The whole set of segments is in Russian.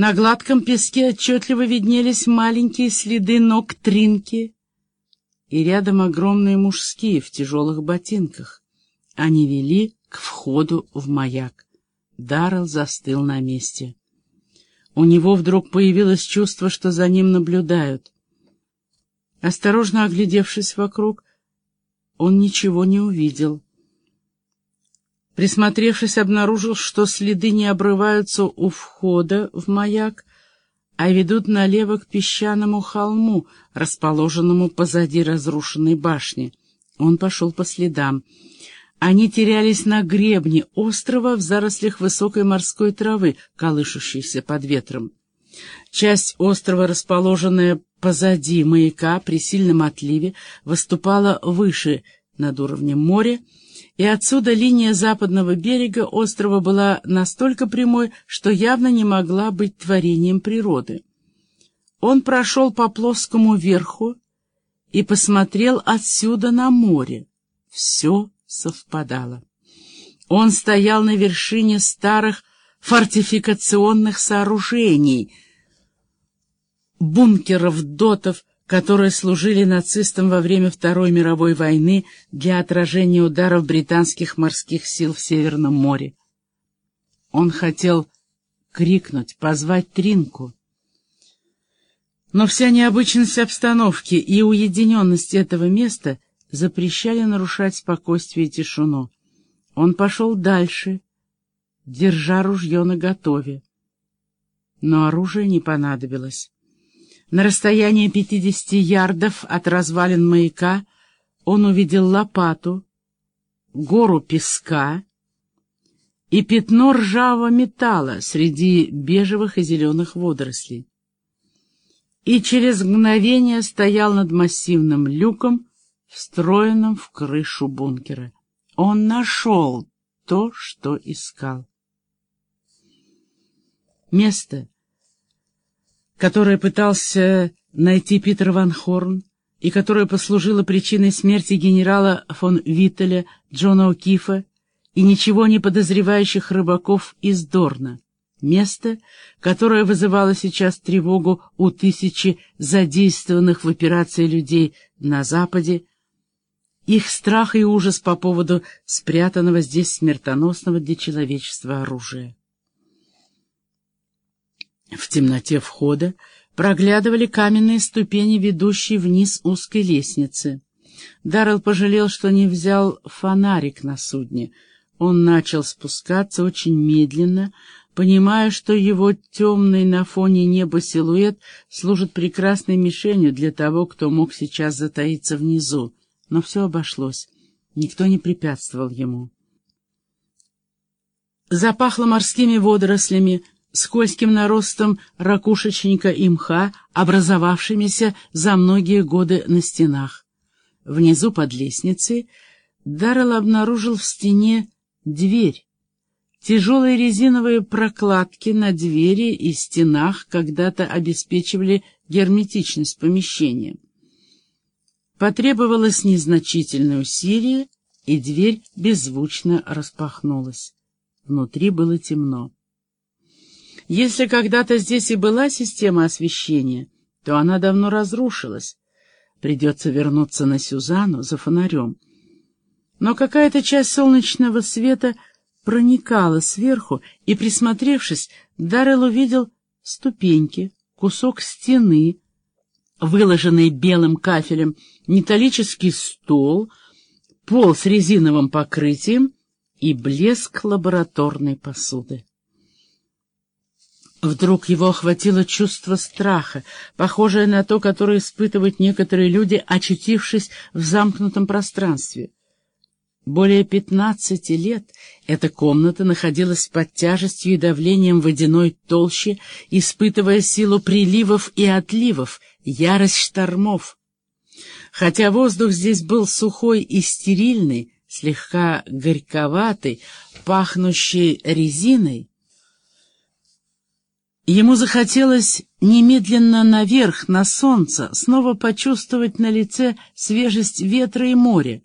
На гладком песке отчетливо виднелись маленькие следы ног Тринки и рядом огромные мужские в тяжелых ботинках. Они вели к входу в маяк. Даррелл застыл на месте. У него вдруг появилось чувство, что за ним наблюдают. Осторожно оглядевшись вокруг, он ничего не увидел. Присмотревшись, обнаружил, что следы не обрываются у входа в маяк, а ведут налево к песчаному холму, расположенному позади разрушенной башни. Он пошел по следам. Они терялись на гребне острова в зарослях высокой морской травы, колышущейся под ветром. Часть острова, расположенная позади маяка при сильном отливе, выступала выше над уровнем моря, и отсюда линия западного берега острова была настолько прямой, что явно не могла быть творением природы. Он прошел по плоскому верху и посмотрел отсюда на море. Все совпадало. Он стоял на вершине старых фортификационных сооружений, бункеров, дотов, которые служили нацистам во время Второй мировой войны для отражения ударов британских морских сил в Северном море. Он хотел крикнуть, позвать Тринку. Но вся необычность обстановки и уединенность этого места запрещали нарушать спокойствие и тишину. Он пошел дальше, держа ружье наготове. Но оружие не понадобилось. На расстоянии пятидесяти ярдов от развалин маяка он увидел лопату, гору песка и пятно ржавого металла среди бежевых и зеленых водорослей. И через мгновение стоял над массивным люком, встроенным в крышу бункера. Он нашел то, что искал. Место, которое пытался найти Питер Ван Хорн и которое послужило причиной смерти генерала фон Виттеля, Джона О'Кифа и ничего не подозревающих рыбаков из Дорна. Место, которое вызывало сейчас тревогу у тысячи задействованных в операции людей на Западе, их страх и ужас по поводу спрятанного здесь смертоносного для человечества оружия. В темноте входа проглядывали каменные ступени, ведущие вниз узкой лестницы. Даррелл пожалел, что не взял фонарик на судне. Он начал спускаться очень медленно, понимая, что его темный на фоне неба силуэт служит прекрасной мишенью для того, кто мог сейчас затаиться внизу. Но все обошлось. Никто не препятствовал ему. Запахло морскими водорослями, скользким наростом ракушечника и мха, образовавшимися за многие годы на стенах. Внизу под лестницей Даррелл обнаружил в стене дверь. Тяжелые резиновые прокладки на двери и стенах когда-то обеспечивали герметичность помещения. Потребовалось незначительное усилие, и дверь беззвучно распахнулась. Внутри было темно. Если когда-то здесь и была система освещения, то она давно разрушилась. Придется вернуться на Сюзану за фонарем. Но какая-то часть солнечного света проникала сверху, и, присмотревшись, Даррелл увидел ступеньки, кусок стены, выложенный белым кафелем, металлический стол, пол с резиновым покрытием и блеск лабораторной посуды. Вдруг его охватило чувство страха, похожее на то, которое испытывают некоторые люди, очутившись в замкнутом пространстве. Более пятнадцати лет эта комната находилась под тяжестью и давлением водяной толщи, испытывая силу приливов и отливов, ярость штормов. Хотя воздух здесь был сухой и стерильный, слегка горьковатый, пахнущий резиной, Ему захотелось немедленно наверх, на солнце, снова почувствовать на лице свежесть ветра и моря.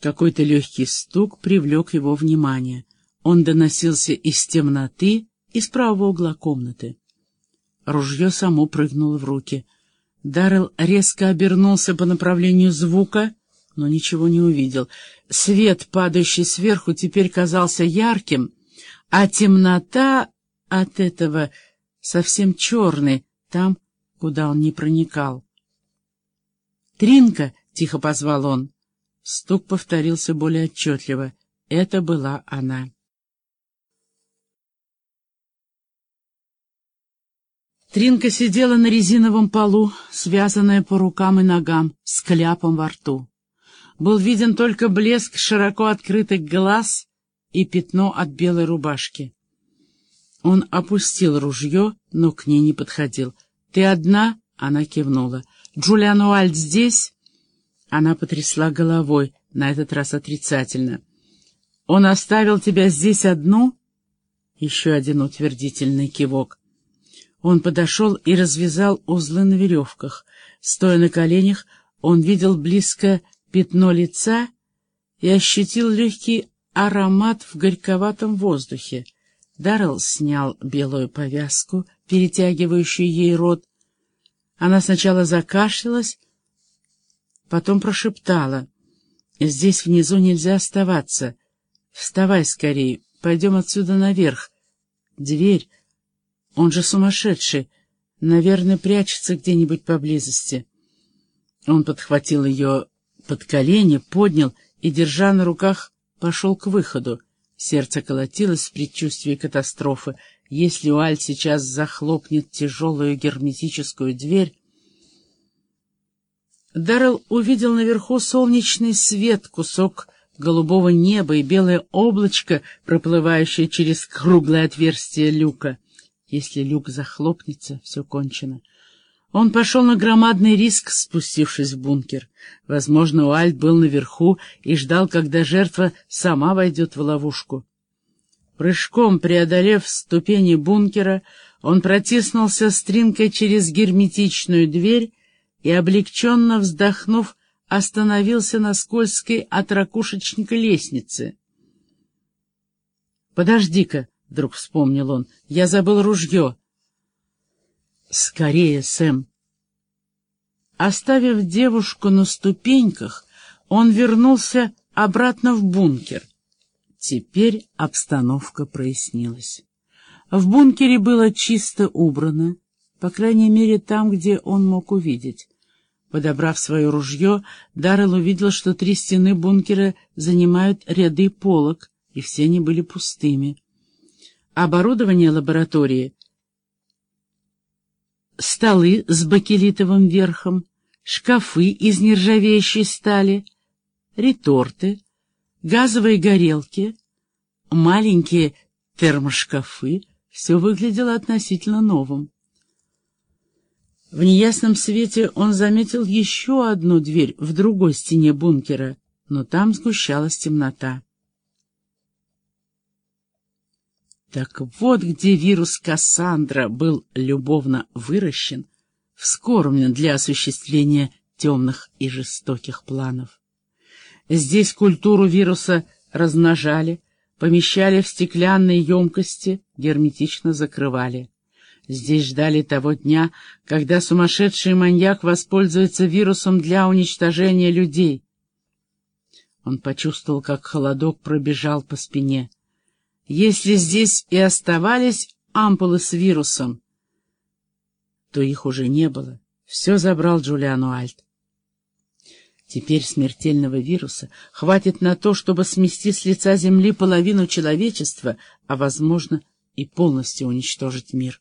Какой-то легкий стук привлек его внимание. Он доносился из темноты из правого угла комнаты. Ружье само прыгнуло в руки. Даррелл резко обернулся по направлению звука, но ничего не увидел. Свет, падающий сверху, теперь казался ярким, а темнота от этого совсем черной, там, куда он не проникал. «Тринка!» — тихо позвал он. Стук повторился более отчетливо. Это была она. Тринка сидела на резиновом полу, связанная по рукам и ногам, с кляпом во рту. Был виден только блеск широко открытых глаз и пятно от белой рубашки. Он опустил ружье, но к ней не подходил. «Ты одна?» — она кивнула. «Джулиан Уальд здесь?» Она потрясла головой, на этот раз отрицательно. «Он оставил тебя здесь одну?» Еще один утвердительный кивок. Он подошел и развязал узлы на веревках. Стоя на коленях, он видел близко пятно лица и ощутил легкий аромат в горьковатом воздухе. Даррелл снял белую повязку, перетягивающую ей рот. Она сначала закашлялась, потом прошептала. «Здесь внизу нельзя оставаться. Вставай скорее, пойдем отсюда наверх. Дверь...» Он же сумасшедший. Наверное, прячется где-нибудь поблизости. Он подхватил ее под колени, поднял и, держа на руках, пошел к выходу. Сердце колотилось в предчувствии катастрофы. Если Уаль сейчас захлопнет тяжелую герметическую дверь... Даррелл увидел наверху солнечный свет, кусок голубого неба и белое облачко, проплывающее через круглое отверстие люка. Если люк захлопнется, все кончено. Он пошел на громадный риск, спустившись в бункер. Возможно, Уальд был наверху и ждал, когда жертва сама войдет в ловушку. Прыжком преодолев ступени бункера, он протиснулся стринкой через герметичную дверь и, облегченно вздохнув, остановился на скользкой от ракушечника лестнице. «Подожди-ка!» вдруг вспомнил он. «Я забыл ружье». «Скорее, Сэм!» Оставив девушку на ступеньках, он вернулся обратно в бункер. Теперь обстановка прояснилась. В бункере было чисто убрано, по крайней мере там, где он мог увидеть. Подобрав свое ружье, Даррелл увидел, что три стены бункера занимают ряды полок, и все они были пустыми оборудование лаборатории, столы с бакелитовым верхом, шкафы из нержавеющей стали, реторты, газовые горелки, маленькие термошкафы, все выглядело относительно новым. В неясном свете он заметил еще одну дверь в другой стене бункера, но там сгущалась темнота. Так вот где вирус Кассандра был любовно выращен, вскормлен для осуществления темных и жестоких планов. Здесь культуру вируса размножали, помещали в стеклянные емкости, герметично закрывали. Здесь ждали того дня, когда сумасшедший маньяк воспользуется вирусом для уничтожения людей. Он почувствовал, как холодок пробежал по спине — если здесь и оставались ампулы с вирусом, то их уже не было. Все забрал Джулиан Уальт. Теперь смертельного вируса хватит на то, чтобы смести с лица Земли половину человечества, а, возможно, и полностью уничтожить мир.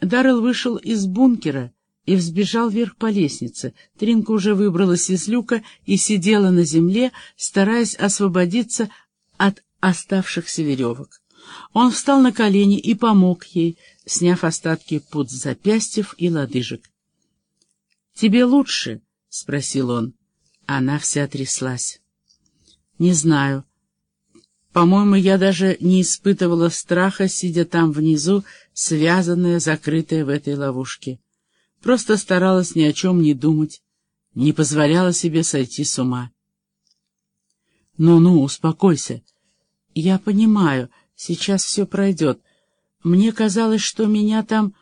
Даррелл вышел из бункера и взбежал вверх по лестнице. Тринка уже выбралась из люка и сидела на земле, стараясь освободиться от оставшихся веревок. Он встал на колени и помог ей, сняв остатки пут запястьев и лодыжек. — Тебе лучше? — спросил он. Она вся тряслась. — Не знаю. По-моему, я даже не испытывала страха, сидя там внизу, связанная, закрытая в этой ловушке. Просто старалась ни о чем не думать, не позволяла себе сойти с ума. «Ну — Ну-ну, успокойся. «Я понимаю. Сейчас все пройдет. Мне казалось, что меня там